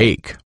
cake.